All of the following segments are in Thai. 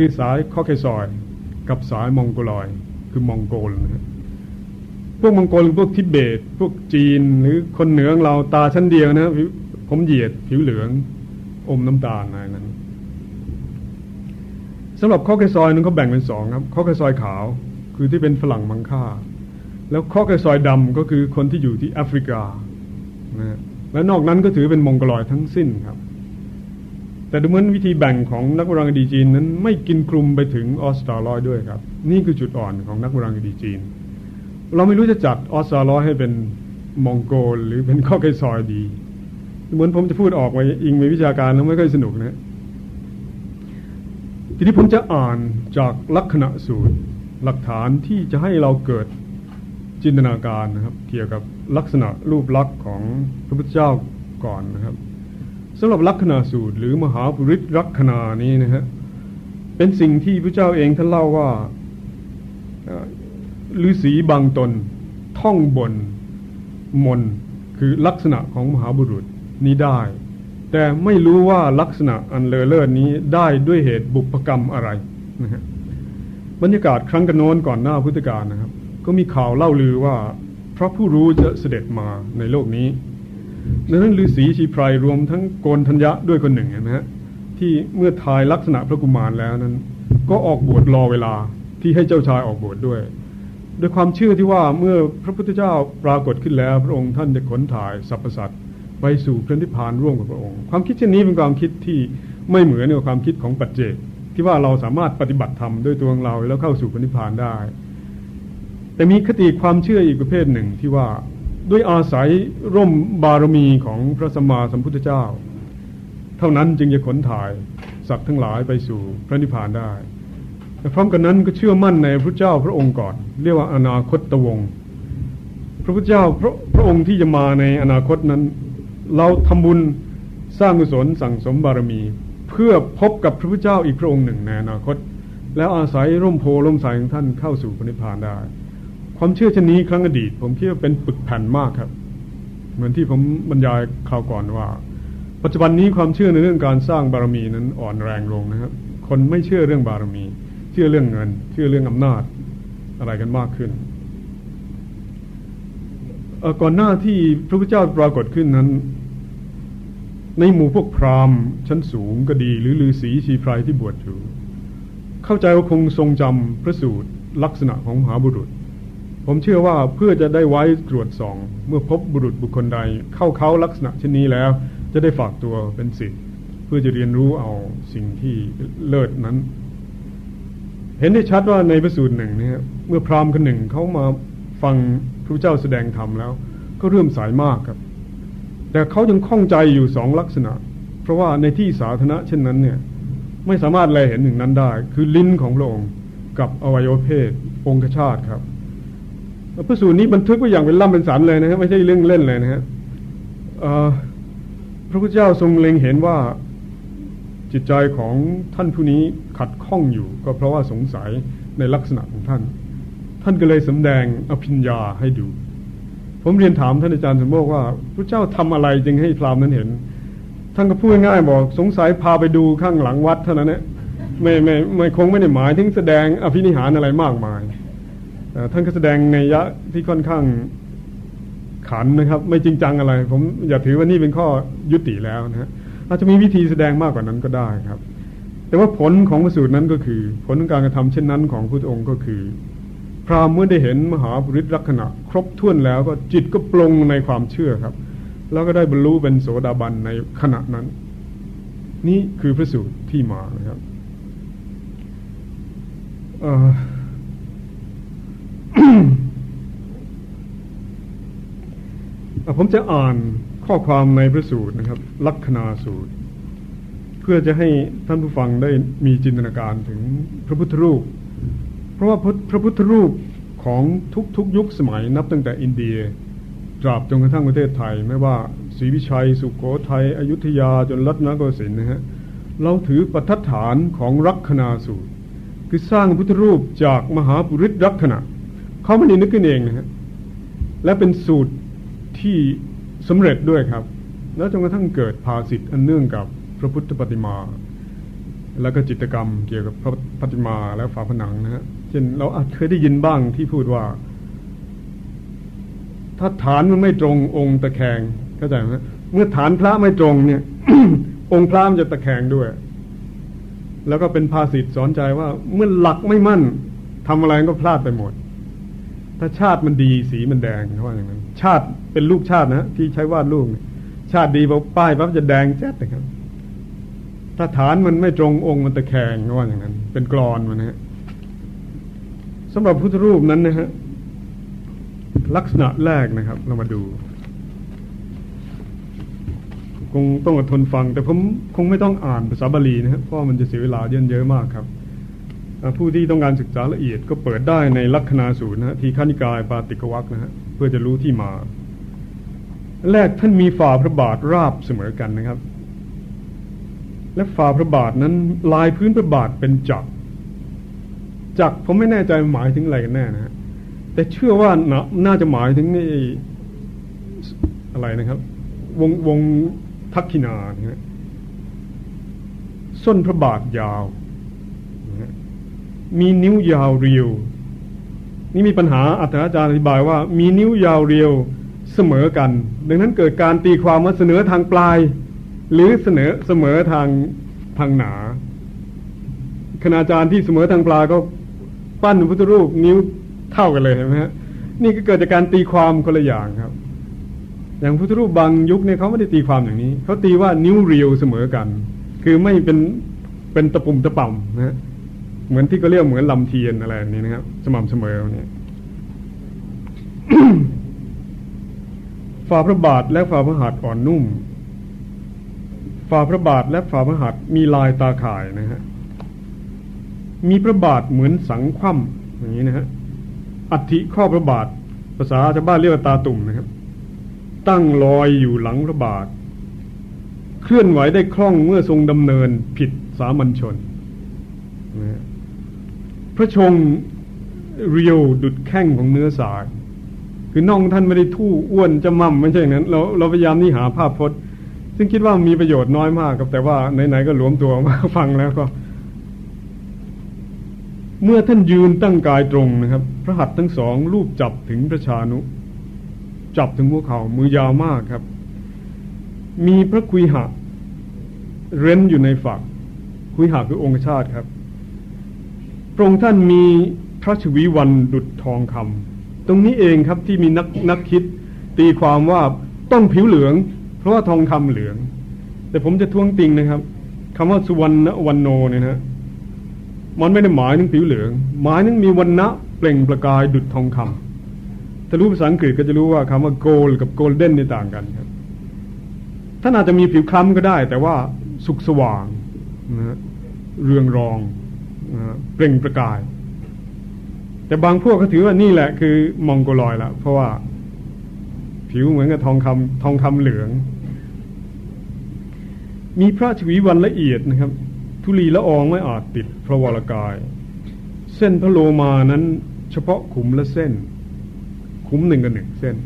คือสายคอเคซอยด์ กับสายมองโกลอยด์ คือมองโกลนะพวกมองโกลพวกทิเบต พวกจีนหรือคนเหนือเราตาชั้นเดียวนะผมเหยียดผิวเหลืองอมน้ำตาลอะไรนั้นสำหรับคอเคซอยด์นั้นเขาแบ่งเป็นสองครับคอเคซอยด์ขาวคือที่เป็นฝรั่งมังค่า แล้วคอเคซอยด์ดำก็คือคนที่อยู่ที่แอฟริกานะและนอกนั้นก็ถือเป็นมองโกลอยด์ทั้งสิ้นครับ แต่ดูเหมือนวิธีแบ่งของนักโบราณคดีจีนนั้นไม่กินคลุมไปถึงออสตราลอยด้วยครับ นี่คือจุดอ่อนของนักโบราณคดีจีน เราไม่รู้จะจัดออสตราลอยให้เป็นมองโกลหรือเป็นข้อเคซอยดี เหมือนผมจะพูดออกไปอิงในวิชาการแล้วไม่ค่อยสนุกนะ ทีนี้ผมจะอ่านจากลักษณะสูตร หลักฐานที่จะให้เราเกิดจินตนาการนะครับ เกี่ยวกับลักษณะรูปลักษณ์ของพระพุทธเจ้าก่อนนะครับ สำหรับลักษณะสูตรหรือมหาปุริตลักษณะนี้นะฮะเป็นสิ่งที่พระเจ้าเองท่านเล่าว่าฤาษีบางตนท่องบนมนคือลักษณะของมหาบุรุษนี้ได้ แต่ไม่รู้ว่าลักษณะอันเลอเลิศนี้ได้ด้วยเหตุบุพกรรมอะไรนะฮะบรรยากาศครั้งกันโน้นก่อนหน้าพุทธกาลนะครับ ก็มีข่าวเล่าลือว่าพระผู้รู้จะเสด็จมาในโลกนี้ ดังนั้นฤาษีชีไพรรวมทั้งโกนธัญญะด้วยคนหนึ่งนะฮะที่เมื่อทายลักษณะพระกุมารแล้วนั้น ก็ออกบวชรอเวลาที่ให้เจ้าชายออกบวชดด้วย ด้วยความเชื่อที่ว่าเมื่อพระพุทธเจ้าปรากฏขึ้นแล้ว พระองค์ท่านจะขนถ่ายสรรพสัตว์ไปสู่พระนิพพานร่วมกับพระองค์ ความคิดเช่นนี้เป็นความคิดที่ไม่เหมือนกับความคิดของปัจเจกที่ว่าเราสามารถปฏิบัติธรรมด้วยตัวของเราแล้วเข้าสู่พระนิพพานได้ แต่มีคติความเชื่ออีกประเภทหนึ่งที่ว่า ด้วยอาศัยร่มบารมีของพระสัมมาสัมพุทธเจ้า เท่านั้นจึงจะขนถ่ายสัตว์ทั้งหลายไปสู่พระนิพพานได้แต่พร้อมกันนั้นก็เชื่อมั่นในพระเจ้าพระองค์ก่อน เรียกว่าอนาคตตวงพระพุทธเจ้าพระพระองค์ที่จะมาในอนาคตนั้น เราทำบุญสร้างกุศลสั่งสมบารมี เพื่อพบกับพระพุทธเจ้าอีกพระองค์หนึ่งในอนาคต แล้วอาศัยร่มโพล่มใสของท่านเข้าสู่พระนิพพานได้ ความเชื่อเช่นนี้ครั้งอดีต ผมคิดว่าเป็นปึกแผ่นมากครับ เหมือนที่ผมบรรยายคราวก่อนว่า ปัจจุบันนี้ความเชื่อในเรื่องการสร้างบารมีนั้นอ่อนแรงลงนะครับ คนไม่เชื่อเรื่องบารมี เชื่อเรื่องเงิน เชื่อเรื่องอำนาจอะไรกันมากขึ้นก่อนหน้าที่พระพุทธเจ้าปรากฏขึ้นนั้น ในหมู่พวกพราหมณ์ชั้นสูงก็ดี หรือฤาษีชีพรายที่บวชอยู่ เข้าใจว่าคงทรงจำพระสูตรลักษณะของมหาบุรุษ ผมเชื่อว่าเพื่อจะได้ไว้ตรวจสอง เมื่อพบบุรุษบุคคลใด เข้าเขาลักษณะเช่นนี้แล้ว จะได้ฝากตัวเป็นสิทธิ์เพื่อจะเรียนรู้เอาสิ่งที่เลิศนั้น เห็นได้ชัดว่าในพระสูตรหนึ่งเนี่ยเมื่อพราหมณ์คนหนึ่งเขามาฟังพระเจ้าแสดงธรรมแล้ว ก็เริ่มสายมากครับ แต่เขายังคล่องใจอยู่สองลักษณะ เพราะว่าในที่สาธารณะเช่นนั้นเนี่ยไม่สามารถแลเห็นหนึ่งนั้นได้ คือลิ้นของพระองค์กับอวัยวะเพศองคชาตครับ พระสูตรนี้บันทึกไว้อย่างเป็นล่ำเป็นสันเลยนะครับไม่ใช่เรื่องเล่นเลยนะฮะพระพุทธเจ้าทรงเล็งเห็นว่าจิตใจของท่านผู้นี้ขัดข้องอยู่ ก็เพราะว่าสงสัยในลักษณะของท่าน ท่านก็เลยสำแดงอภิญญาให้ดู ผมเรียนถามท่านอาจารย์สมโภชว่าพระเจ้าทำอะไรจึงให้พราหมณ์นั้นเห็น ท่านก็พูดง่ายบอก สงสัยพาไปดูข้างหลังวัดเท่านั้นเนี่ยไม่ไม่ไม่คงไม่ได้หมายถึงแสดงอภินิหารอะไรมากมาย ท่านก็แสดงในยะที่ค่อนข้างขันนะครับ ไม่จริงจังอะไร ผมอย่าถือว่านี่เป็นข้อยุติแล้วนะฮะอาจจะมีวิธีแสดงมากกว่านั้นก็ได้ครับ แต่ว่าผลของพระสูตรนั้นก็คือ ผลของการกระทำเช่นนั้นของพระองค์ก็คือ พราหมณ์เมื่อได้เห็นมหาบุริษลักษณะ ครบถ้วนแล้วก็จิตก็ปลงในความเชื่อครับ แล้วก็ได้บรรลุเป็นโสดาบันในขณะนั้น นี่คือพระสูตรที่มานะครับ ผมจะอ่านข้อความในพระสูตรนะครับ ลัคนาสูตร เพื่อจะให้ท่านผู้ฟังได้มีจินตนาการถึงพระพุทธรูป เพราะว่าพระพุทธรูปของทุกๆยุคสมัยนับตั้งแต่อินเดียตราบจนกระทั่งประเทศไทย ไม่ว่าศรีวิชัย สุขโขทัยอยุธยาจนรัตนโกสินทร์นะฮะเราถือปัฐานของรักนาสูตร คือสร้างพุทธรูปจากมหาปุริศรักษณะ เขาไม่ได้นึกขึ้นเองนะฮะและเป็นสูตรที่สำเร็จด้วยครับ แล้วจนกระทั่งเกิดภาสิทธิ์อันเนื่องกับพระพุทธปฏิมา แล้วก็จิตกรรมเกี่ยวกับพระปฏิมาและฝาผนังนะฮะเช่นเราอาจเคยได้ยินบ้างที่พูดว่า ถ้าฐานมันไม่ตรงองค์ตะแคงเข้าใจไหมเมื่อฐานพระไม่ตรงเนี่ย องค์พระมันจะตะแคงด้วย แล้วก็เป็นภาษิตสอนใจว่า เมื่อหลักไม่มั่นทำอะไรก็พลาดไปหมด ถ้าชาติมันดีสีมันแดงเขาว่าอย่างนั้นชาติเป็นลูกชาตินะที่ใช้วาดลูกชาติดีพอป้ายปั๊บจะแดงแจ๊ดนะครับ ถ้าฐานมันไม่ตรงองค์มันตะแคงเขาว่าอย่างนั้น เป็นกรอนมันนะฮะสำหรับพุทธรูปนั้นนะฮะลักษณะแรกนะครับ เรามาดูคงต้องอดทนฟัง แต่ผมคงไม่ต้องอ่านภาษาบาลีนะครับเพราะมันจะเสียเวลาเยอะเยอะมากครับ ผู้ที่ต้องการศึกษาละเอียดก็เปิดได้ในลัคนาสูตรนะฮะทีฆานิกายปาติกวักนะฮะเพื่อจะรู้ที่มา แรกท่านมีฝ่าพระบาทราบเสมอกันนะครับ และฝ่าพระบาทนั้นลายพื้นพระบาทเป็นจักรจักรผมไม่แน่ใจหมายถึงอะไรกันแน่นะฮะแต่เชื่อว่านะน่าจะหมายถึงนี่อะไรนะครับ วงวงทักขินานะฮะส้นพระบาทยาว มีนิ้วยาวเรียว นี่มีปัญหาอัตราจารย์อธิบายว่า มีนิ้วยาวเรียวเสมอกัน ดังนั้นเกิดการตีความว่าเสนอทางปลาย หรือเสนอเสมอทางทางหนาคณาจารย์ที่เสมอทางปลายก็ปั้นพุทธรูปนิ้วเท่ากันเลยใช่ไหมฮะนี่ก็เกิดจากการตีความคนละอย่างครับ อย่างพุทธรูปบางยุคเนี่ยเขาไม่ได้ตีความอย่างนี้เขาตีว่านิ้วเรียวเสมอกัน คือไม่เป็นเป็นตะปุ่มตะป่ำนะฮะ เหมือนที่เขาเรียกเหมือนลำเทียนอะไรนี้นะครับ สม่ำเสมอเนี่ยฝ่าพระบาทและฝ่าพระหัตถ์อ่อนนุ่ม ฝ่าพระบาทและฝ่าพระหัตถ์มีลายตาข่ายนะฮะ มีพระบาทเหมือนสังคว่ำอย่างนี้นะฮะ อัฐิข้อพระบาท ภาษาชาวบ้านเรียกว่าตาตุ่มนะครับ ตั้งลอยอยู่หลังพระบาท เคลื่อนไหวได้คล่องเมื่อทรงดำเนินผิดสามัญชนนะ พระชงเรียวดุดแข้งของเนื้อสายคือน่องท่านไม่ได้ทู่อ้วนจะมั่มไม่ใช่อย่างนั้น เราเราพยายามนี่หาภาพพจน์ ซึ่งคิดว่ามีประโยชน์น้อยมากครับแต่ว่าไหนๆก็หลวมตัวมาฟังแล้วก็ เมื่อท่านยืนตั้งกายตรงนะครับ พระหัตถ์ทั้งสองรูปจับถึงพระชานุ จับถึงหัวเขา่ามือยาวมากครับ มีพระคุยหะ เร้นอยู่ในฝักคุยหะคือองค์ชาติครับ พระองค์ท่านมีพระชวีวันดุดทองคำตรงนี้เองครับที่มีนักนักคิดตีความว่าต้องผิวเหลือง เพราะว่าทองคำเหลือง แต่ผมจะท้วงติงนะครับคำว่าสุวรรณวันโนเนี่ยนะมันไม่ได้หมายถึงผิวเหลือง หมายถึงมีวันณะเปล่งประกายดุจทองคำถ้ารู้ภาษาอังกฤษก็จะรู้ว่าคำว่าโกลกับโกลเด้นนี่ต่างกันครับท่านอาจจะมีผิวคล้ำก็ได้ แต่ว่าสุกสว่างนะเรืองรอง เปล่งประกาย แต่บางพวกก็ถือว่านี่แหละคือมองโกลอยละเพราะว่า ผิวเหมือนกับทองคำทองคำเหลือง มีพระชวีวันละเอียดนะครับ ทุลีละอองไม่อาจติดพระวรกาย เส้นพระโลมานั้น เฉพาะขุมละเส้น ขุมหนึ่งกับหนึ่งเส้น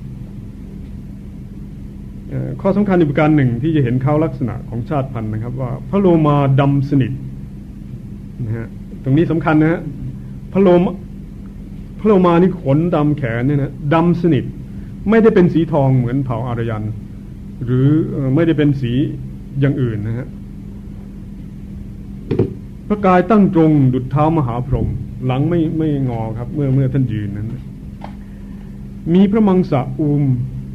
ข้อสำคัญอีกประการหนึ่งที่จะเห็นเขาลักษณะของชาติพันธุ์นะครับ ว่าพระโลมาดำสนิทนะฮะ ตรงนี้สำคัญนะฮะพระโลมพระโลมานี่ขนดำแขนเนี่ยนะดำสนิท ไม่ได้เป็นสีทองเหมือนเผ่าอารยัน หรือไม่ได้เป็นสีอย่างอื่นนะฮะพระกายตั้งตรงดุจเท้ามหาพรหมหลังไม่ไม่งอครับ เมื่อเมื่อท่านยืนนั้น มีพระมังสะอุม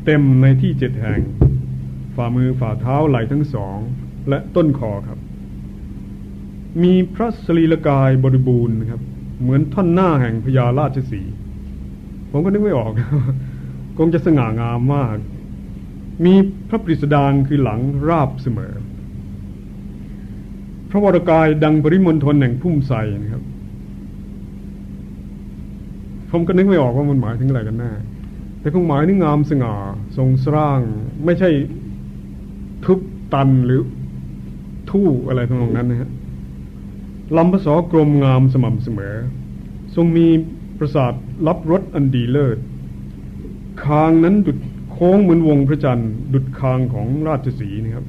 เต็มในที่เจ็ดแห่ง ฝ่ามือฝ่าเท้าไหล่ทั้งสอง และต้นคอครับ มีพระสรีลกายบริบูรณ์นะครับ เหมือนท่อนหน้าแห่งพญาราชสี ผมก็นึกไม่ออก คงจะสง่างามมาก มีพระปริสดางคือหลังราบเสมอ พระวรกายดังปริมณฑลแห่งพุ่มใสนะครับ ผมก็นึกไม่ออกว่ามันหมายถึงอะไรกันแน่แต่คงหมายถึงงามสง่าทรงสร้าง ไม่ใช่ทุบตันหรือทู่อะไรทั้งนั้นนะฮะ ลำพศกรมงามสม่ำเสมอ ทรงมีประสาทรับรสอันดีเลิศ คางนั้นดุดโค้งเหมือนวงพระจันทร์ ดุดคางของราชสีนะครับ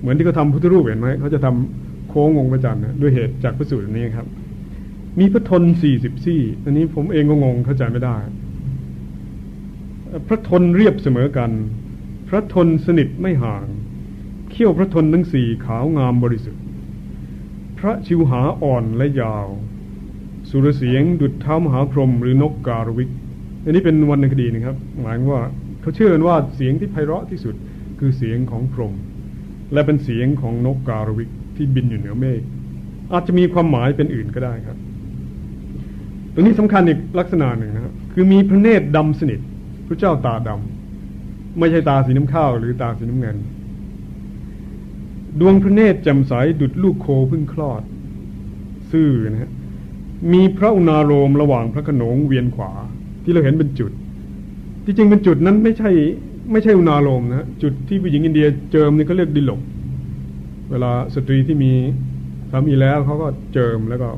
เหมือนที่เขาทำพุทธรูปเห็นไหมเขาจะทำค้งองพระจันทร์ด้วยเหตุจากพระสูตรนี้ครับ มีพระทนสี่สิบซี่ อันนี้ผมเองก็งงเข้าใจไม่ได้ พระทนเรียบเสมอกัน พระทนสนิทไม่ห่าง เขี้ยวพระทนทั้งสี่ขาวงามบริสุทธิ พระชิวหาอ่อนและยาว สุรเสียงดุดเท้ามหาพรหมหรือนกการวิก อันนี้เป็นวันในคดีนะครับ หมายว่าเขาเชื่อกันว่าเสียงที่ไพเราะที่สุดคือเสียงของพรหมและเป็นเสียงของนกการวิกที่บินอยู่เหนือเมฆอาจจะมีความหมายเป็นอื่นก็ได้ครับ ตรงนี้สำคัญอีกลักษณะหนึ่งนะครับ คือมีพระเนตรดำสนิทพระเจ้าตาดำไม่ใช่ตาสีน้ำข้าวหรือตาสีน้ำเงิน ดวงพระเนตรแจ่มใสดุดลูกโคเพิ่งคลอด ซื่อนะฮะมีพระอุณาโรมระหว่างพระขนงเวียนขวา ที่เราเห็นเป็นจุด ที่จริงเป็นจุดนั้นไม่ใช่ไม่ใช่อุณาโรมนะจุดที่ผู้หญิงอินเดียเจิมนี่เขาเรียกดิลก เวลาสตรีที่มีสามีแล้วเขาก็เจิมแล้วก็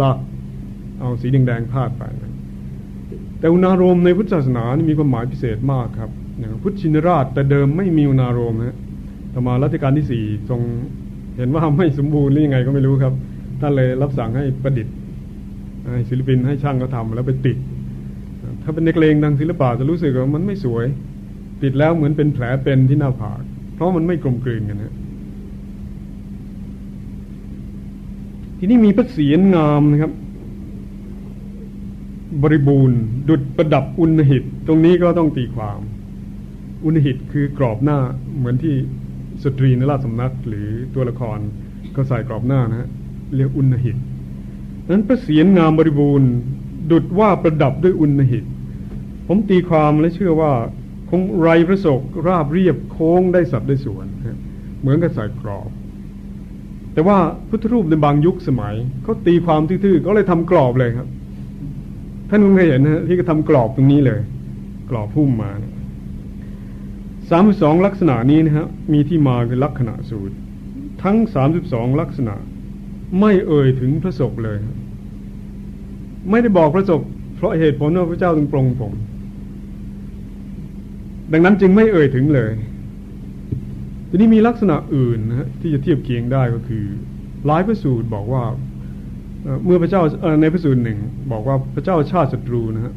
ลากเอาสีแดงๆพาดไปแต่อุณาโรมในพุทธศาสนานี่มีความหมายพิเศษมากครับอย่างพุทธชินราชแต่เดิมไม่มีอุณาโรมนะ ต่อมารัชกาลที่สี่ทรงเห็นว่าไม่สมบูรณ์หรือยังไงก็ไม่รู้ครับท่านเลยรับสั่งให้ประดิษฐ์ให้ศิลปินให้ช่างเขาทำแล้วไปติด ถ้าเป็นนักเลงดังศิลปะจะรู้สึกว่ามันไม่สวย ติดแล้วเหมือนเป็นแผลเป็นที่หน้าผาก เพราะมันไม่กลมกลืนกันนะทีนี้มีพระเศียรงามนะครับ บริบูรณ์ ดุดประดับอุณหิต ตรงนี้ก็ต้องตีความ อุณหิตคือกรอบหน้าเหมือนที่ สตรีในราชสำนักหรือตัวละครก็ใส่กรอบหน้านะฮะเรียกอุณหิตนั้นพระเศียรงามบริบูรณ์ดุดว่าประดับด้วยอุณหิต ผมตีความและเชื่อว่าคงไรพระศกราบเรียบโค้งได้สัดได้ส่วน เหมือนกับใส่กรอบ แต่ว่าพุทธรูปในบางยุคสมัยเขาตีความทื่อๆก็เลยทำกรอบเลยครับ ท่านคงเคยเห็นนะที่ก็ทำกรอบตรงนี้เลย กรอบพุ่มมา สามสองลักษณะนี้นะฮะมีที่มาคือลักษณะสูตร ทั้งสามสิบสองลักษณะ ไม่เอ่ยถึงพระศกเลย ไม่ได้บอกพระศกเพราะเหตุผลว่าพระเจ้าจึงปรงผม ดังนั้นจึงไม่เอ่ยถึงเลย ทีนี้มีลักษณะอื่นนะที่จะเทียบเคียงได้ก็คือหลายพระสูตรบอกว่าเมื่อพระเจ้าในพระสูตรหนึ่ง บอกว่าพระเจ้าชาติศัตรูนะฮะ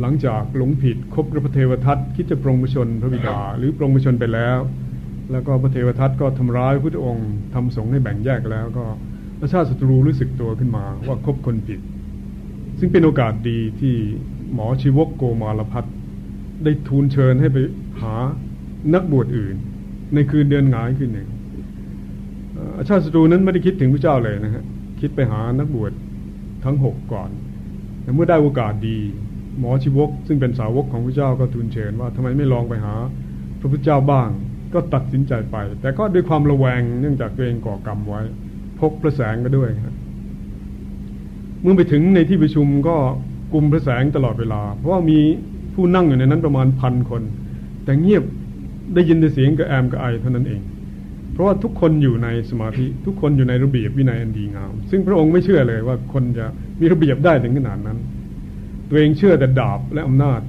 หลังจากหลงผิดคบกับพระเทวทัตคิดจะปรงประชนพระบิดาหรือปรงประชนไปแล้ว แล้วก็พระเทวทัตก็ทำร้ายพระองค์ทำสงฆ์ให้แบ่งแยกแล้วก็พระชาติศัตรูรู้สึกตัวขึ้นมาว่าคบคนผิด ซึ่งเป็นโอกาสดีที่หมอชีวกโกมาลพัฒได้ทูลเชิญให้ไปหานักบวชอื่น ในคืนเดือนงายคืนหนึ่งอาชาติศัตรูนั้นไม่ได้คิดถึงพระเจ้าเลยนะฮะคิดไปหานักบวชทั้งหกก่อนแต่เมื่อได้โอกาสดี หมอชีวก ซึ่งเป็นสาวกของพระเจ้าก็ทูลเชิญว่าทำไมไม่ลองไปหา พระพุทธเจ้าบ้าง ก็ตัดสินใจไป แต่ก็ด้วยความระแวงเนื่องจากตัวเองก่อกรรมไว้ พกพระแสงก็ด้วยครับเมื่อไปถึงในที่ประชุมก็กลุ่มพระแสงตลอดเวลา เพราะว่ามีผู้นั่งอยู่ในนั้นประมาณพันคน แต่เงียบได้ยินแต่เสียงกระแอมกระไอเท่านั้นเอง เพราะว่าทุกคนอยู่ในสมาธิทุกคนอยู่ในระเบียบวินัยอันดีงาม ซึ่งพระองค์ไม่เชื่อเลยว่าคนจะมีระเบียบได้ถึงขนาดนั้น ตัวเองเชื่อแต่ดาบและอำนาจ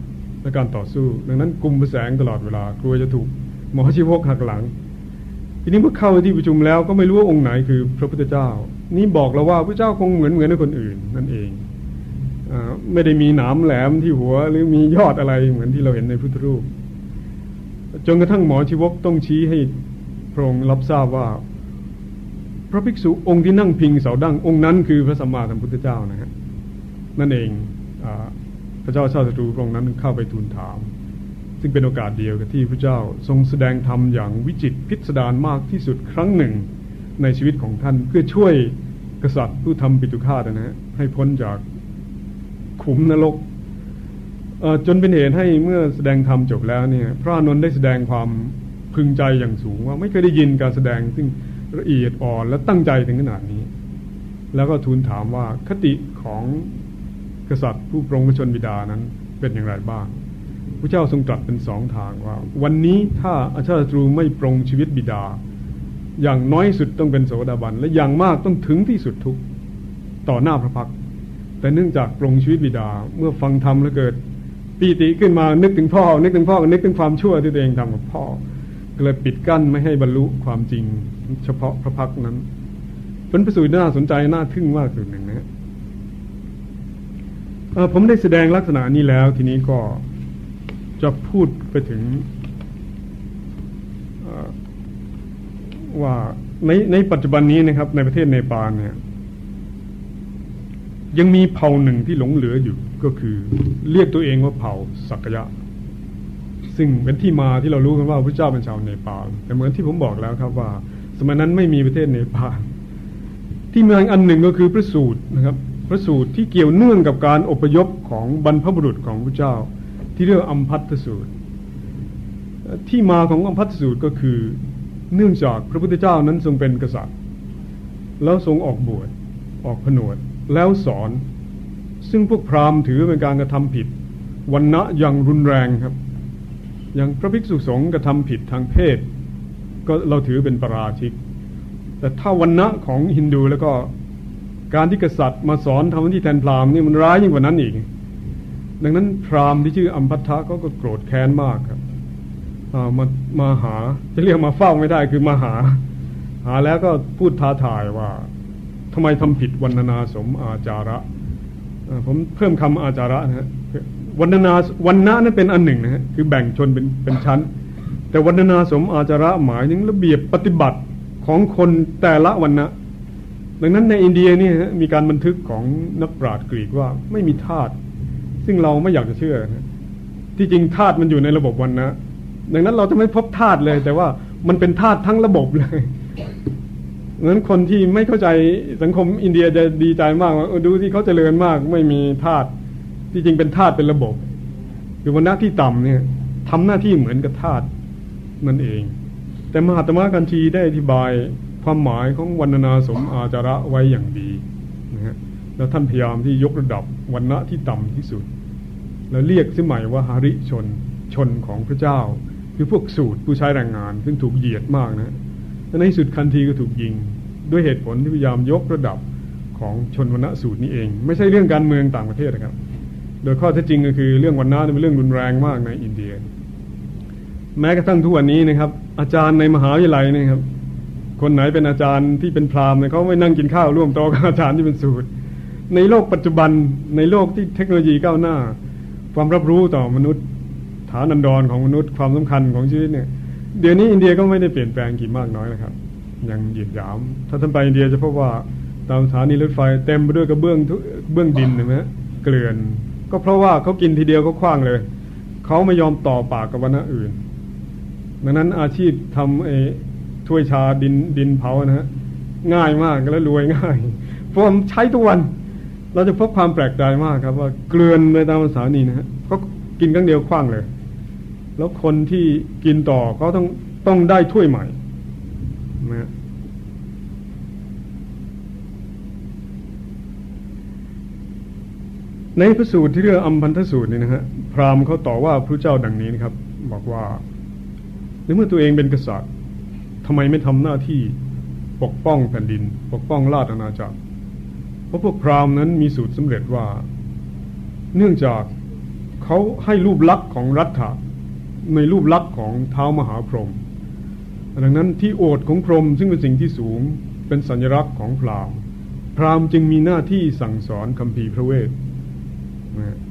ในการต่อสู้ ดังนั้นกลุ่มประแสงตลอดเวลากลัวจะถูกหมอชีวกหักหลัง ทีนี้เมื่อเข้าที่ประชุมแล้วก็ไม่รู้ว่าองค์ไหนคือพระพุทธเจ้า นี่บอกเราว่าพระเจ้าคงเหมือนเหมือนคนอื่น นั่นเองไม่ได้มีหนามแหลมที่หัวหรือมียอดอะไรเหมือนที่เราเห็นในพุทธรูปจนกระทั่งหมอชีวกต้องชี้ให้พระองค์รับทราบว่า พระภิกษุองค์ที่นั่งพิงเสาดั้งองค์นั้นคือพระสัมมาสัมพุทธเจ้านะฮะนั่นเอง พระเจ้าชาติศัตรูพระองค์นั้นเข้าไปทูลถาม ซึ่งเป็นโอกาสเดียวกับที่พระเจ้าทรงแสดงธรรมอย่างวิจิตพิสดารมากที่สุดครั้งหนึ่งในชีวิตของท่านเพื่อช่วยกษัตริย์ผู้ทำปิตุฆาตนะฮะให้พ้นจากขุมนรกจนเป็นเหตุให้เมื่อแสดงธรรมจบแล้วเนี่ย พระนนท์ได้แสดงความพึงใจอย่างสูงว่าไม่เคยได้ยินการแสดงซึ่งละเอียดอ่อนและตั้งใจถึงขนาดนี้ แล้วก็ทูลถามว่าคติของ กษัตริย์ผู้ปรงชนบิดานั้นเป็นอย่างไรบ้างพระเจ้าทรงตรัสเป็นสองทางว่า วันนี้ถ้าอาชาติตรูไม่ปรงชีวิตบิดา อย่างน้อยสุดต้องเป็นโสดาบัน และอย่างมากต้องถึงที่สุดทุกต่อหน้าพระพักแต่เนื่องจากปรงชีวิตบิดาเมื่อฟังธรรมแล้วเกิดปีติขึ้นมานึกถึงพ่อ นึกถึงพ่อนึกถึงความชั่วที่ตัวเองทำกับพ่อก็เลยปิดกั้นไม่ให้บรรลุความจริง เฉพาะพระพักนั้นเป็นประสูตรน่าสนใจน่าทึ่งมากสุดหนึ่งนะ ผมได้แสดงลักษณะนี้แล้ว ทีนี้ก็จะพูดไปถึงว่าในในปัจจุบันนี้นะครับ ในประเทศเนปาลเนี่ย ยังมีเผ่าหนึ่งที่หลงเหลืออยู่ก็คือ เรียกตัวเองว่าเผ่าสักยะ ซึ่งเป็นที่มาที่เรารู้กันว่าพระเจ้าเป็นชาวเนปาลแต่เหมือนที่ผมบอกแล้วครับว่า สมัยนั้นไม่มีประเทศเนปาลที่เมืองอันหนึ่งก็คือพระสูตรนะครับ พระสูตรที่เกี่ยวเนื่องกับการอพยพของบรรพบุรุษของพระเจ้า ที่เรียกอัมพัทสูตร ที่มาของอัมพัทสูตรก็คือ เนื่องจากพระพุทธเจ้านั้นทรงเป็นกษัตริย์ แล้วทรงออกบวชออกผนวดแล้วสอน ซึ่งพวกพราหมณ์ถือเป็นการกระทำผิดวันณะอย่างรุนแรงครับ อย่างพระภิกษุสงฆ์กระทำผิดทางเพศ ก็เราถือเป็นปราชิก แต่ถ้าวันณะของฮินดูแล้วก็ การที่กษัตริย์มาสอนทำหน้าที่แทนพราหมณ์นี่มันร้ายยิ่งกว่านั้นอีก ดังนั้นพราหมณ์ที่ชื่ออัมพัทธะก็โกรธแค้นมากครับมามาหาจะเรียกมาเฝ้าไม่ได้คือมาหา หาแล้วก็พูดท้าทายว่าทำไมทำผิดวันนาสมอาจาระผมเพิ่มคำอาจาระนะฮะวันนาวันนานั้นเป็นอันหนึ่งนะฮะคือแบ่งชนเป็นเป็นชั้น แต่วันนาสมอาจาระหมายถึงระเบียบปฏิบัติของคนแต่ละวันนะ ดังนั้นในอินเดียนี่มีการบันทึกของนักปราชญ์กรีกว่าไม่มีธาตุซึ่งเราไม่อยากจะเชื่อนะที่จริงธาตุมันอยู่ในระบบวันนะดังนั้นเราจะไม่พบธาตุเลย แต่ว่ามันเป็นธาตุทั้งระบบเลยดังนั้นคนที่ไม่เข้าใจสังคมอินเดียจะดีใจมากว่าดูที่เขาเจริญมาก ไม่มีธาตุที่จริงเป็นธาตุเป็นระบบคือวันหน้าที่ต่ำเนี่ยทำหน้าที่เหมือนกับธาตุนั่นเอง แต่มหาตมะกันทีได้อธิบาย ความหมายของวันนาสมอาจาระไว้อย่างดีนะฮะแล้วท่านพยายามที่ยกระดับวันณะที่ต่ำที่สุด แล้วเรียกสมัยว่าหาริชนชนของพระเจ้า คือพวกสูตรผู้ใช้แรงงาน ซึ่งถูกเหยียดมากนะในที่สุดคันทีก็ถูกยิง ด้วยเหตุผลที่พยายามยกระดับของชนวรรณสูตรนี้เอง ไม่ใช่เรื่องการเมืองต่างประเทศนะครับ โดยข้อเท็จจริงก็คือเรื่องวันน้าเป็นเรื่องรุนแรงมากในอินเดีย แม้กระทั่งทุกวันนี้นะครับ อาจารย์ในมหาวิทยาลัยนี่ครับ คนไหนเป็นอาจารย์ที่เป็นพราหมณ์เขาไม่นั่งกินข้าวร่วมโต๊ะกับอาจารย์ที่เป็นสูตร ในโลกปัจจุบันในโลกที่เทคโนโลยีก้าวหน้า ความรับรู้ต่อมนุษย์ ฐานันดรของมนุษย์ความสำคัญของชีวิตเนี่ยเดี๋ยวนี้อินเดียก็ไม่ได้เปลี่ยนแปลงกี่มากน้อยนะครับ ยังหยิบยาม ถ้าท่านไปอินเดียจะพบว่าตามสถานีรถไฟเต็มไปด้วยกระเบื้องเบื้องดินเห็นไหมเกลื่อน ก็เพราะว่าเขากินทีเดียวก็คว้างเลยเขาไม่ยอมต่อปากกับวันอื่น ดังนั้นอาชีพทำไอ ถ้วยชาดินดินเผานะฮะง่ายมากและรวยง่ายเพราะใช้ทุกวัน เราจะพบความแปลกใจมากครับ ว่าเกลือนไปตามสถานีนะฮะเขากินครั้งเดียวคว้างเลย แล้วคนที่กินต่อก็ต้องต้องได้ถ้วยใหม่นะในพระสูตรที่เรียกอัมพันธสูตรนี่นะฮะพราหมณ์เขาต่อว่าพระเจ้าดังนี้นะครับ บอกว่าในเมื่อตัวเองเป็นกษัตริย์ ทำไมไม่ทำหน้าที่ปกป้องแผ่นดิน ปกป้องราชอาณาจักร เพราะพวกพราหมณ์นั้นมีสูตรสำเร็จว่า เนื่องจากเขาให้รูปลักษณ์ของรัฐะในรูปลักษณ์ของเท้ามหาพรหมดังนั้นที่โอดของพรหมซึ่งเป็นสิ่งที่สูงเป็นสัญลักษณ์ของพราหมณ์ พราหมณ์จึงมีหน้าที่สั่งสอนคำพีพระเวท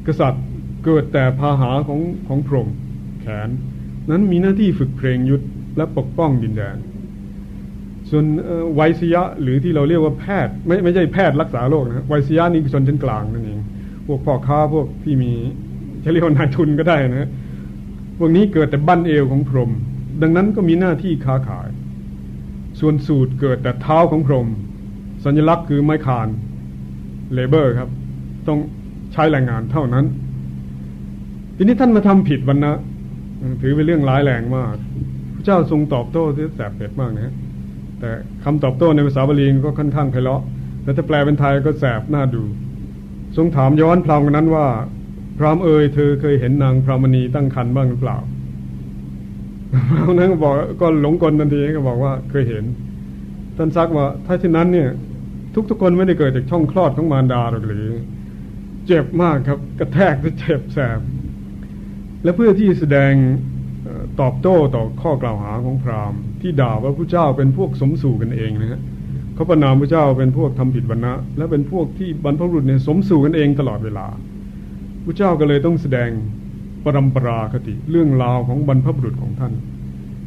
กษัตริย์เกิดแต่พาหาของของพรหมแขน นั้นมีหน้าที่ฝึกเพลงยุทธและปกป้องดินแดน ส่วนไวยสยะหรือที่เราเรียกว่าแพทย์ ไม่ไม่ใช่แพทย์รักษาโรคนะไวยสยะนี่ชนชั้นกลางนั่นเองพวกพ่อค้าพวกที่มีจะเรียกว่านายทุนก็ได้นะพวกนี้เกิดแต่บั้นเอวของพรหมดังนั้นก็มีหน้าที่ค้าขาย ส่วนสูตรเกิดแต่เท้าของพรหมสัญลักษณ์คือไม้คานเลเบอร์ครับ ต้องใช้แรงงานเท่านั้น ทีนี้ท่านมาทำผิดวันนะถือเป็นเรื่องร้ายแรงมาก พระเจ้าทรงตอบโต้ที่แสบเผ็ดมากนะฮะ แต่คำตอบโต้ในภาษาบาลีก็ค่อนข้างไพเราะแต่ถ้าแปลเป็นไทยก็แสบน่าดู ทรงถามย้อนพลางนั้นว่า พรามเอ่ยเธอเคยเห็นนางพรามณีตั้งครรภ์บ้างหรือเปล่าพรามนั้นก็บอกก็หลงกลทันทีก็บอกว่าเคยเห็น ท่านซักว่าถ้าเช่นนั้นเนี่ย ทุกๆคนไม่ได้เกิดจากช่องคลอดของมารดาหรอกหรือ เจ็บมากครับกระแทกจะเจ็บแสบ และเพื่อที่แสดงตอบโต้ต่อข้อกล่าวหาของพราหมณ์ ที่ด่าว่าพระเจ้าเป็นพวกสมสู่กันเองนะฮะเขาประนามพระเจ้าเป็นพวกทำผิดวันนะและเป็นพวกที่บรรพบุรุษเนี่ยสมสู่กันเองตลอดเวลาพระเจ้าก็เลยต้องแสดงปรำปราคติเรื่องราวของบรรพบุรุษของท่าน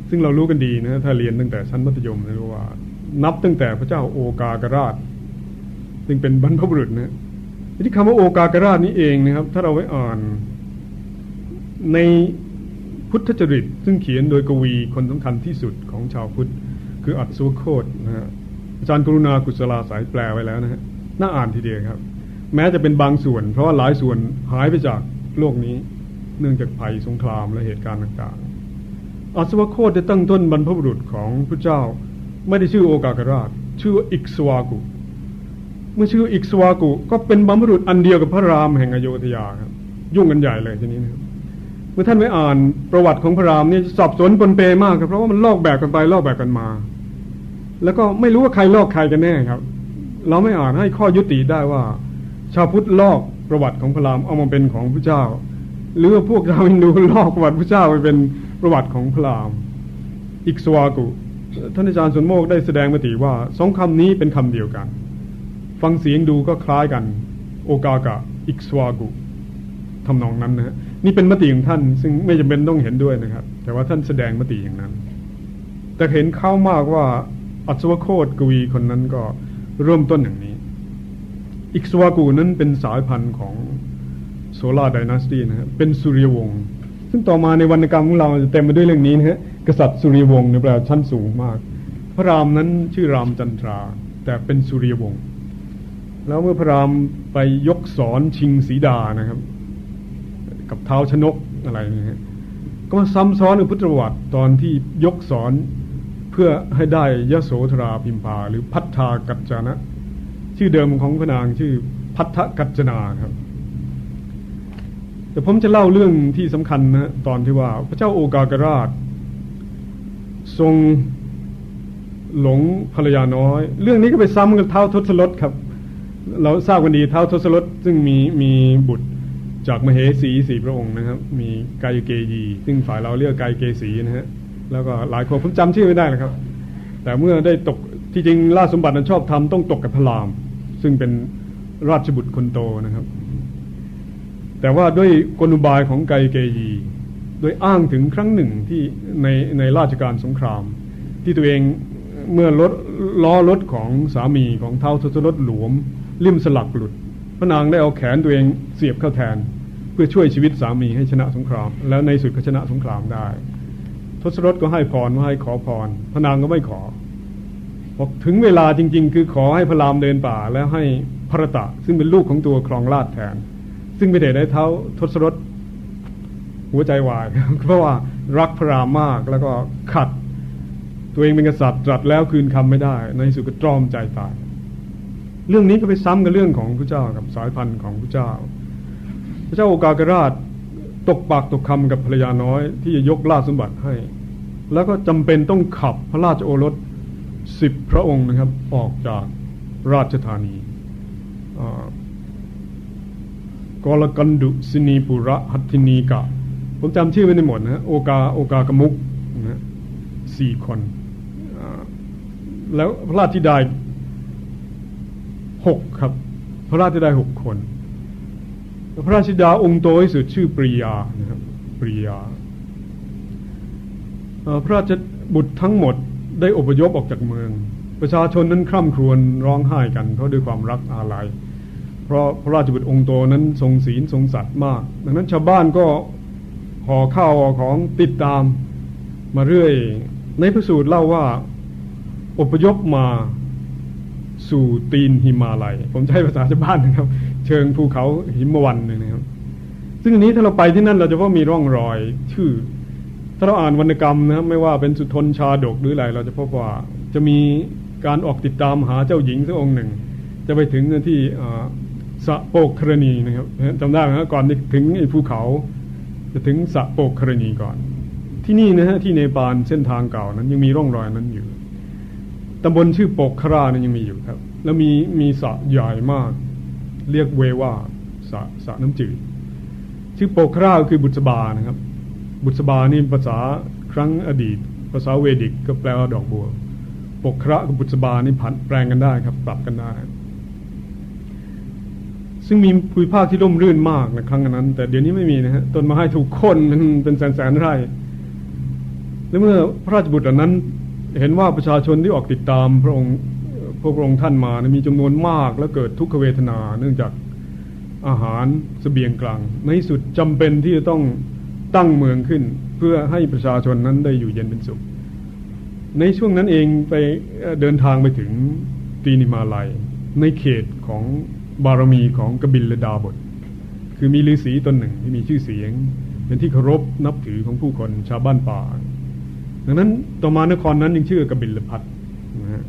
ซึ่งเรารู้กันดีนะถ้าเรียนตั้งแต่ชั้นมัธยมนะว่า นับตั้งแต่พระเจ้าโอกากราช ซึ่งเป็นบรรพบุรุษนะที่คำว่าโอกากราชนี้เองนะครับ ถ้าเราไว้อ่านใน พุทธจริต ซึ่งเขียนโดยกวีคนสำคัญที่สุดของชาวพุทธ คืออัศวโคตนะฮะอาจารย์กรุณากุศลาสายแปลไว้แล้วนะฮะน่าอ่านทีเดียวครับ แม้จะเป็นบางส่วน เพราะว่าหลายส่วนหายไปจากโลกนี้ เนื่องจากภัยสงครามและเหตุการณ์ต่างๆ อัศวโคตได้ตั้งต้นบรรพบุรุษของพระเจ้า ไม่ได้ชื่อโอกากราช ชื่ออิกสวากุ เมื่อชื่ออิกสวากุ ก็เป็นบรรพบุรุษอันเดียวกับพระรามแห่งอโยธยาครับ ยุ่งกันใหญ่เลยทีนี้นะครับ เมื่อท่านไปอ่านประวัติของพระรามนี่สอบสวนปนเปมากครับเพราะว่ามันลอกแบบกันไปลอกแบบกันมา แล้วก็ไม่รู้ว่าใครลอกใครกันแน่ครับ เราไม่อ่านให้ข้อยุติได้ว่า ชาวพุทธลอกประวัติของพระรามเอามาเป็นของพระเจ้า หรือว่าพวกเราฮินดูลอกประวัติพระเจ้าไปเป็นประวัติของพระรามอิกสวากุท่านอาจารย์สุนโมกได้แสดงมติว่าสองคำนี้เป็นคำเดียวกัน ฟังเสียงดูก็คล้ายกัน โอกากะ อิกสวากุทำนองนั้นนะฮะ นี่เป็นมติของท่าน ซึ่งไม่จำเป็นต้องเห็นด้วยนะครับ แต่ว่าท่านแสดงมติอย่างนั้น แต่เห็นเข้ามากว่าอัศวโคตกวีคนนั้นก็เริ่มต้นอย่างนี้ อิกสวากูนั้นเป็นสายพันธุ์ของโซลาร์ดินาสตีนะครับเป็นสุริยวงศ์ซึ่งต่อมาในวรรณกรรมของเราจะเต็มไปด้วยเรื่องนี้นะฮะกษัตริย์สุริยวงศ์ในแปลชั้นสูงมาก พระรามนั้นชื่อรามจันทรา แต่เป็นสุริยวงศ์แล้วเมื่อพระรามไปยกสอนชิงสีดานะครับ กับเท้าชนกอะไรนี่ฮะก็มาซ้ำซ้อนในพุทธประวัติตอนที่ยกสอนเพื่อให้ได้ยโสธราพิมพา หรือพัฒากัจจนะ ชื่อเดิมของพระนางชื่อพัทธกัจจนาครับแต่ผมจะเล่าเรื่องที่สำคัญนะตอนที่ว่าพระเจ้าโอกากราช ทรงหลงภรรยาน้อย เรื่องนี้ก็ไปซ้ำกับเท้าทศรถครับ เราทราบกันดีเท้าทศรถซึ่งมีมีบุตร จากมเหสีสี่พระองค์นะครับ มีกายเกยี ซึ่งฝ่ายเราเรียกกายเกสีนะฮะแล้วก็หลายคนผมจำชื่อไม่ได้นะครับ แต่เมื่อได้ตกที่จริงราชสมบัตินั้นชอบทำต้องตกกับพระราม ซึ่งเป็นราชบุตรคนโตนะครับ แต่ว่าด้วยกลุบายของไกเกยี โดยอ้างถึงครั้งหนึ่งที่ในในราชการสงคราม ที่ตัวเองเมื่อรถล้อรถของสามีของเท้าทศรถหลวม ลิ่มสลักหลุด พระนางได้เอาแขนตัวเองเสียบเข้าแทน เพื่อช่วยชีวิตสามีให้ชนะสงคราม แล้วในสุดก็ชนะสงครามได้ ทศรถก็ให้พรว่าให้ขอพรพระนางก็ไม่ขอบอกถึงเวลาจริง ๆ คือขอให้พระรามเดินป่า แล้วให้พระตะ ซึ่งเป็นลูกของตัวครองราชแทน ซึ่งไม่ได้ได้เท้าทศรถหัวใจวายเพราะว่ารักพระรามมากแล้วก็ขัด ตัวเองเป็นกษัตริย์ตรัสแล้วคืนคำไม่ได้ ในสุดก็ตรอมใจตาย เรื่องนี้ก็ไปซ้ำกับเรื่องของพระเจ้ากับสายพันธุ์ของพระเจ้า พระเจ้าโอกากราชตกปากตกคำกับภรรยาน้อย ที่จะยกราชสมบัติให้ แล้วก็จำเป็นต้องขับพระราชโอรสสิบพระองค์นะครับออกจากราชธานีกรกันดุสินีปุระหัตถินีกะ ผมจำชื่อไม่ได้หมดนะโอกาโอกากมุกนะสี่คน แล้วพระราชธิดา หกครับ พระราชได้หกคน พระราชิดาองค์โตที่สุดชื่อปริยานะครับปริยาพระราชบุตรทั้งหมดได้อพยพออกจากเมือง ประชาชนนั้นคร่ำครวญร้องไห้กัน เพราะด้วยความรักอาลัยเพราะพระราชบุตรองค์โตนั้นทรงศีลทรงสัตย์มาก ดังนั้นชาวบ้านก็ห่อข้าวห่อของติดตามมาเรื่อย ในพระสูตรเล่าว่าอพยพมา สู่ตีนหิมาลัย ผมใช้ภาษาชาวบ้านนะครับ เชิงภูเขาหิมวันนะครับ ซึ่งอันนี้ถ้าเราไปที่นั่นเราจะพบมีร่องรอยชื่อ ถ้าเราอ่านวรรณกรรมนะไม่ว่าเป็นสุทนชาดกหรืออะไรเราจะพบว่าจะมีการออกติดตามหาเจ้าหญิงสักองค์หนึ่ง จะไปถึงที่สะโปกครณีนะครับจำได้ไหมก่อนถึงไอ้ภูเขา จะถึงสะโปกครณีก่อน ที่นี่นะฮะที่เนปาลเส้นทางเก่านั้นยังมีร่องรอยนั้นอยู่ ตำบลชื่อปกคราเนี่ยยังมีอยู่ครับ แล้วมีมีสระใหญ่มาก เรียกเวว่าสระสระน้ำจืด ชื่อปกคราคือบุษบานะครับ บุษบานี่ภาษาครั้งอดีต ภาษาเวดิกก็แปลว่าดอกบัว ปกคระกับบุษบานี่ผันแปลงกันได้ครับ ปรับกันได้ ซึ่งมีภูมิภาคที่ร่มรื่นมากในครั้งนั้น แต่เดี๋ยวนี้ไม่มีนะฮะต้นไม้ถูกคนเป็นเป็นแสนแสนไร่และเมื่อพระราชบุตรนั้น เห็นว่าประชาชนที่ออกติดตามพระองค์พวกองค์ท่านมานะมีจำนวนมากและเกิดทุกขเวทนา เนื่องจากอาหารสเสบียงกลาง ในสุดจำเป็นที่จะต้องตั้งเมืองขึ้น เพื่อให้ประชาชนนั้นได้อยู่เย็นเป็นสุข ในช่วงนั้นเองไปเดินทางไปถึงตีนิมาลัย ในเขตของบารมีของกบิลดาบท คือมีฤาษีตนหนึ่งที่มีชื่อเสียง เป็นที่เคารพนับถือของผู้คนชาวบ้านป่า ดังนั้นต่อมานครนั้นยังชื่อกบิลพัทนะฮะ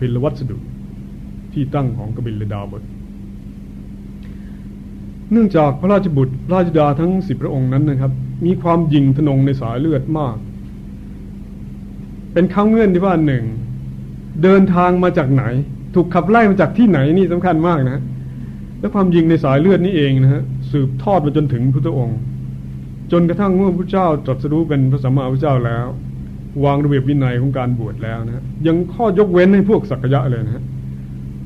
บิลวัสดุที่ตั้งของกบิลดาบทเนื่องจากพระราชบุตรราชดาทั้งสิบพระองค์นั้นนะครับ มีความยิงทนงในสายเลือดมาก เป็นข้าเงื่อนที่ว่าหนึ่งเดินทางมาจากไหน ถูกขับไล่มาจากที่ไหนนี่สำคัญมากนะและความยิงในสายเลือดนี้เองนะฮะสืบทอดมาจนถึงพุทธองค์ จนกระทั่งเมื่อพระเจ้าตรัสรู้เป็นพระสัมมาพุทธเจ้าแล้ว วางระเบียบวินัยของการบวชแล้วนะยังข้อยกเว้นให้พวกสักยะเลยนะ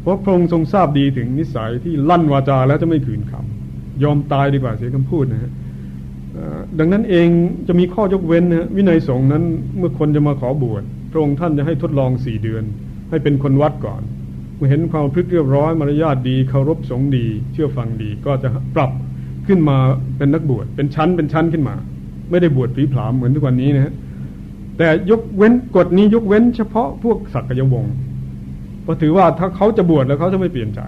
เพราะพระองค์ทรงทราบดีถึงนิสัยที่ลั่นวาจาแล้วจะไม่คืนคำยอมตายดีกว่าเสียคำพูดนะฮะดังนั้นเองจะมีข้อยกเว้นนะวินัยสงฆ์นั้นเมื่อคนจะมาขอบวชพระองค์ท่านจะให้ทดลองสี่เดือน ให้เป็นคนวัดก่อนเมื่อเห็นความพฤติเรียบร้อยมารยาทดีเคารพสงฆ์ดี เชื่อฟังดีก็จะปรับ ขึ้นมาเป็นนักบวชเป็นชั้นเป็นชั้นขึ้นมา ไม่ได้บวชผีผามเหมือนทุกวันนี้นะฮะแต่ยกเว้นกฎนี้ยกเว้นเฉพาะพวกสักยวงศ์เพราะถือว่าถ้าเขาจะบวชแล้วเขาจะไม่เปลี่ยนใจ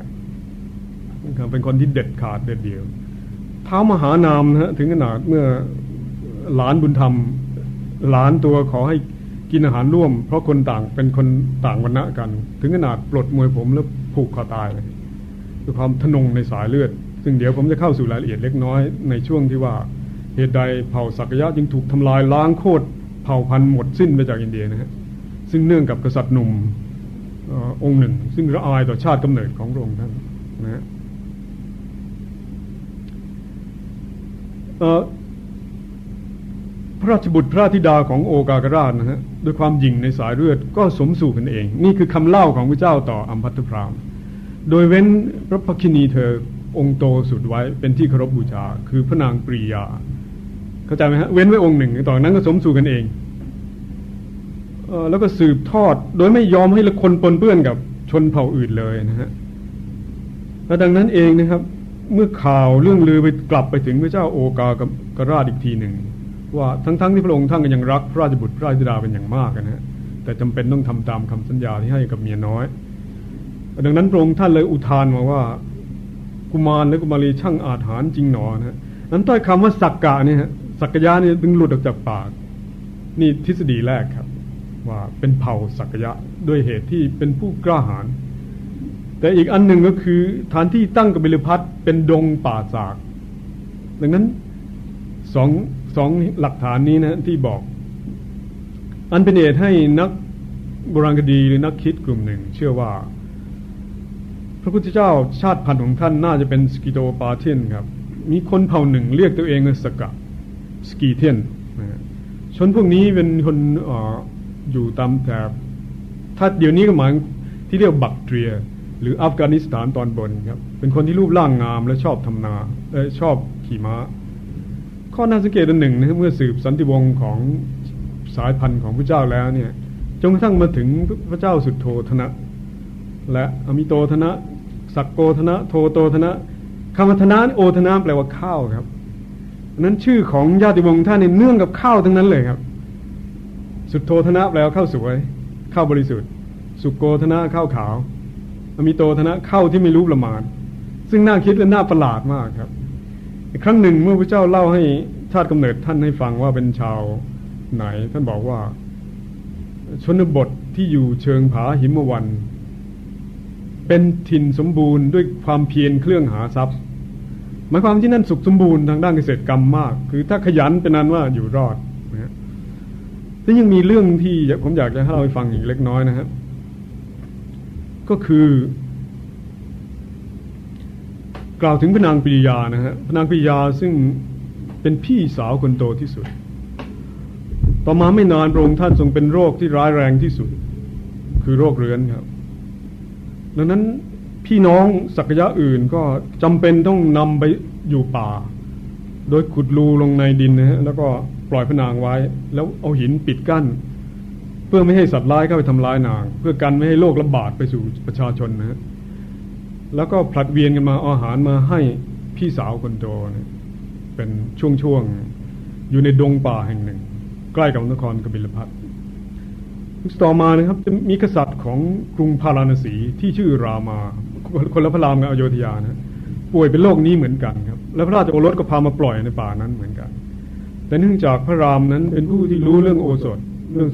เป็นคนที่เด็ดขาดเด็ดเดียวเท้ามหานามนะฮะถึงขนาดเมื่อหลานบุญธรรม หลานตัวขอให้กินอาหารร่วม เพราะคนต่างเป็นคนต่างวรรณะกัน ถึงขนาดปลดมวยผมแล้วผูกคอตายเลยด้วยความทนงในสายเลือด ซึ่งเดี๋ยวผมจะเข้าสู่รายละเอียดเล็กน้อยในช่วงที่ว่าเหตุใดเผ่าสักยะจึงถูกทำลายล้างโคตรเผ่าพันธุ์หมดสิ้นไปจากอินเดียนะฮะซึ่งเนื่องกับกษัตริย์หนุ่มองค์หนึ่ง ซึ่งระอายต่อชาติกำเนิดของพระองค์ท่านนะฮะพระราชบุตรพระธิดาของโอกากราชนะฮะด้วยความยิงในสายเลือดก็สมสู่กันเอง นี่คือคำเล่าของพระเจ้าต่ออัมพัตพรามโดยเว้นพระพคินีเธอ องค์โตสุดไว้เป็นที่เคารพบูชา คือพระนางปรียา เข้าใจไหมฮะเว้นไว้องค์หนึ่งต่อนนั้นก็สมสู่กันเองเออแล้วก็สืบทอดโดยไม่ยอมให้ละคนปนเปื้อนกับชนเผ่าอื่นเลยนะฮะและดังนั้นเองนะครับ เมื่อข่าวเรื่องลือไปกลับไปถึงพระเจ้าโอกากับกราชอีกทีหนึ่งว่าทั้งๆทที่พระองค์ท่านก็ยังรักพระราชบุตรพระราชธิดาเป็นอย่างมากนะฮะแต่จำเป็นต้องทำตามคำสัญญาที่ให้กับเมียน้อย ดังนั้นพระองค์ท่านเลยอุทานมาว่า กุมารและกุมารีช่างอาถรรพ์จริงหนอนะฮะนั้นต้อยคำว่าสักกะเนี่ยสักยะนี่ดึงหลุดออกจากปาก นี่ทฤษฎีแรกครับ ว่าเป็นเผ่าสักยะด้วยเหตุที่เป็นผู้กล้าหาญแต่อีกอันหนึ่งก็คือฐานที่ตั้งกบิลพัทเป็นดงป่าสาก ดังนั้นสองสองหลักฐานนี้นะที่บอก อันเป็นเหตุให้นักโบราณคดีหรือนักคิดกลุ่มหนึ่ง เชื่อว่า ระพุทธเจ้าชาติพันธุ์ของท่านน่าจะเป็นสกิโตปาเทนครับ มีคนเผ่าหนึ่งเรียกตัวเองว่าสกะสกีเทนนชนพวกนี้เป็นคนออยู่ตามแถบถ้าเดี๋ยวนี้ก็หมายที่เรียกบักเทีย หรืออัฟกานิสถานตอนบนครับ เป็นคนที่รูปร่างงามและชอบทำนาเออชอบขี่ม้า ข้อน่าสังเกตอันหนึ่งนะเมื่อสืบสันติวงศ์ของสายพันธุ์ของพระเจ้าแล้วเนี่ยจนกระทั่งมาถึงพระเจ้าสุดโทธนะ และอมิโตธนะ สักโกธนะ โทโตธนะคำธนะโอธนะแปลว่าข้าวครับนั้นชื่อของญาติวงศ์ท่านเนื่องกับข้าวทั้งนั้นเลยครับ สุดโทธนะแปลว่าข้าวสวยข้าวบริสุทธิ์ สุโกธนะข้าวขาวอมิโตธนะข้าวที่ไม่รู้ประมาณ ซึ่งน่าคิดและน่าประหลาดมากครับอีกครั้งหนึ่งเมื่อพระเจ้าเล่าให้ชาติกำเนิดท่านให้ฟังว่าเป็นชาวไหน ท่านบอกว่า ชนบทที่อยู่เชิงผาหิมวัน เป็นถิ่นสมบูรณ์ด้วยความเพียรเครื่องหาทรัพย์หมายความที่นั่นสุขสมบูรณ์ทางด้านเกษตรกรรมมาก คือถ้าขยันเป็นนั้นว่าอยู่รอดนะฮะแต่ยังมีเรื่องที่ผมอยากจะให้เราไปฟังอีกเล็กน้อยนะครับก็คือ กล่าวถึงพนางปิยานะฮะพนางปิยาซึ่งเป็นพี่สาวคนโตที่สุด ต่อมาไม่นานพระองค์ท่านทรงเป็นโรคที่ร้ายแรงที่สุด คือโรคเรื้อนครับ ดังนั้นพี่น้องสักยะอื่นก็จำเป็นต้องนำไปอยู่ป่า โดยขุดรูลงในดินนะฮะแล้วก็ปล่อยพนางไว้ แล้วเอาหินปิดกั้น เพื่อไม่ให้สัตว์ร้ายเข้าไปทำร้ายนาง เพื่อกันไม่ให้โรคระบาดไปสู่ประชาชนนะฮะแล้วก็ผลัดเวียนกันมาอาอาหารมาให้พี่สาวคนโตนะเป็นช่วงๆอยู่ในดงป่าแห่งหนึ่ง ใกล้กับนครกบิลพัท ต่อมานะครับจะมีกษัตริย์ของกรุงพาราณสีที่ชื่อรามา คนละพระรามกับอโยธยานะป่วยเป็นโรคนี้เหมือนกันครับและพระราชโอรสก็พามาปล่อยในป่านั้นเหมือนกัน แต่เนื่องจากพระรามนั้นเป็นผู้ที่รู้เรื่องโอสถเรื่อง